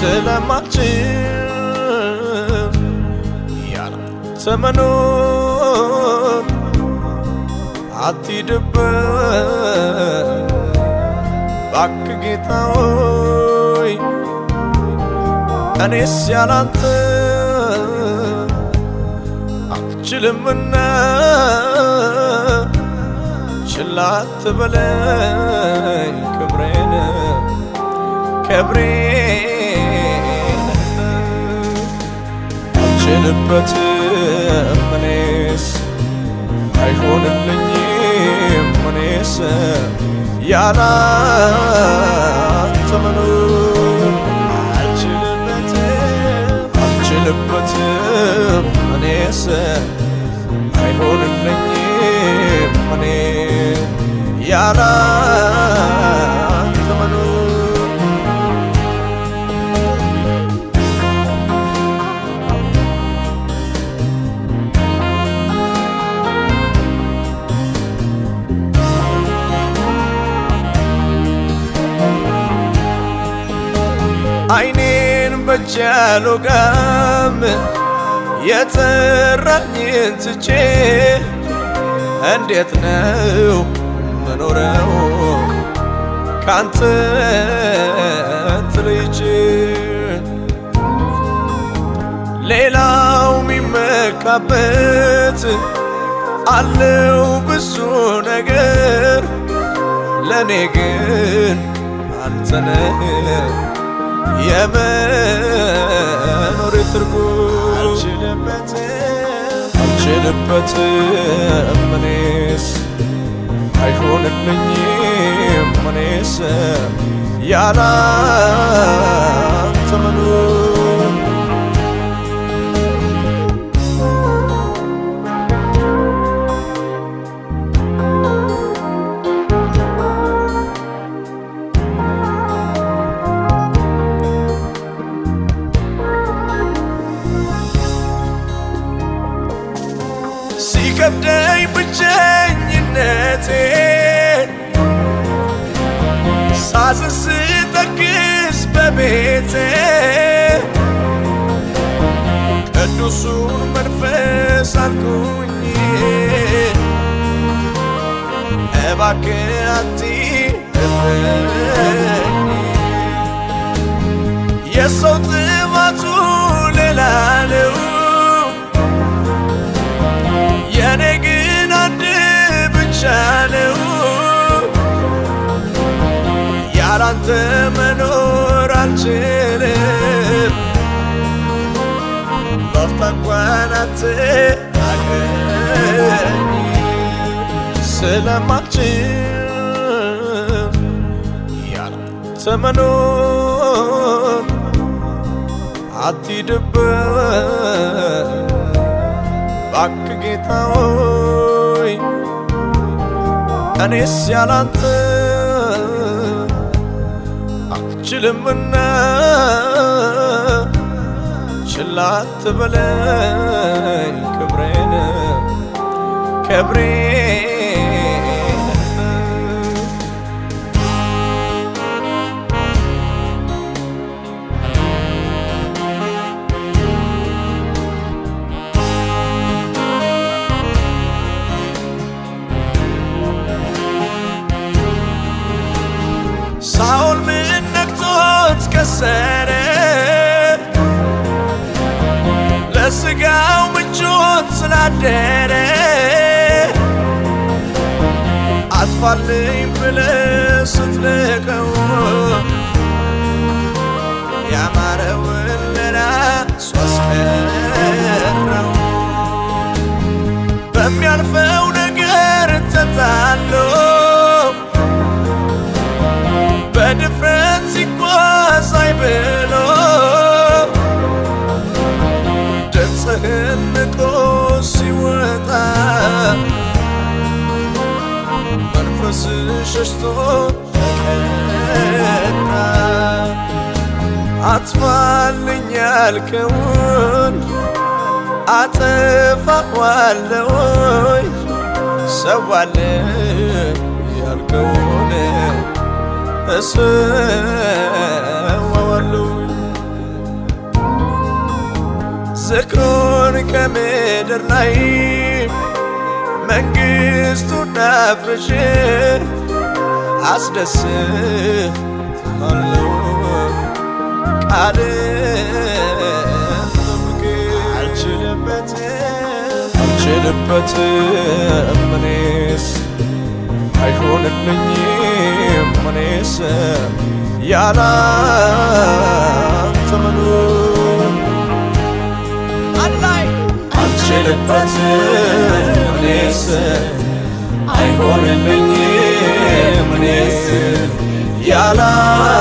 ስለማልችል ያላንተ መኖር አትሂድበት። እባክህ ጌታ ሆይ እኔስ ያላንተ አልችልምና ችላ አትበለኝ ክብሬን ክብሬን አልችልበትም እኔስ አይሆንልኝም እኔስ ያላንተ አይኔን በጃሎ ጋም የጠራኝን ትቼ እንዴት ነው መኖረው ካንተ ትልጅ ሌላው ሚመካበት አለው ብዙ ነገር። ለእኔ ግን አንተነህ የመኖር ትርጉም አልችልበትም እኔስ። አይሆንልኝም እኔስ። ያላንተ በቤቴ ቅዱሱን መንፈስ አልኩኝ። እባክህ አትሂድብኝ የሰው አልችልም በፍታ እንኳን አትናገኝ ስለማልችል ያላንተ መኖር አትሂድበት እባክህ ጌታ ሆይ እኔስ ያላንተ አልችልምና ችላ አትበለኝ ክብሬን ክብሬን ለስጋው ምቾት ስላደረ አጥፋልኝ ብለ ስትልቀው ያማረውን ለራሱ አስቀረው በሚያልፈው ሸሽቶ ተቀጣ አጥፋልኝ ያልከውን አጠፋዋለሁኝ ሰዋልኝ ያልከውን እሰዋዋለሁ ዝክሩን ከምድር ላይ መንግሥቱን አፍርሼ አስደስታለሁ ቃልን ጠብቄ አልችልበትም አልችልበትም እኔስ አይሆንልኝም እኔስ ያላንተ መኖር አልችልበትም እኔስ አይሆንልኝም እኔስ ያላንተ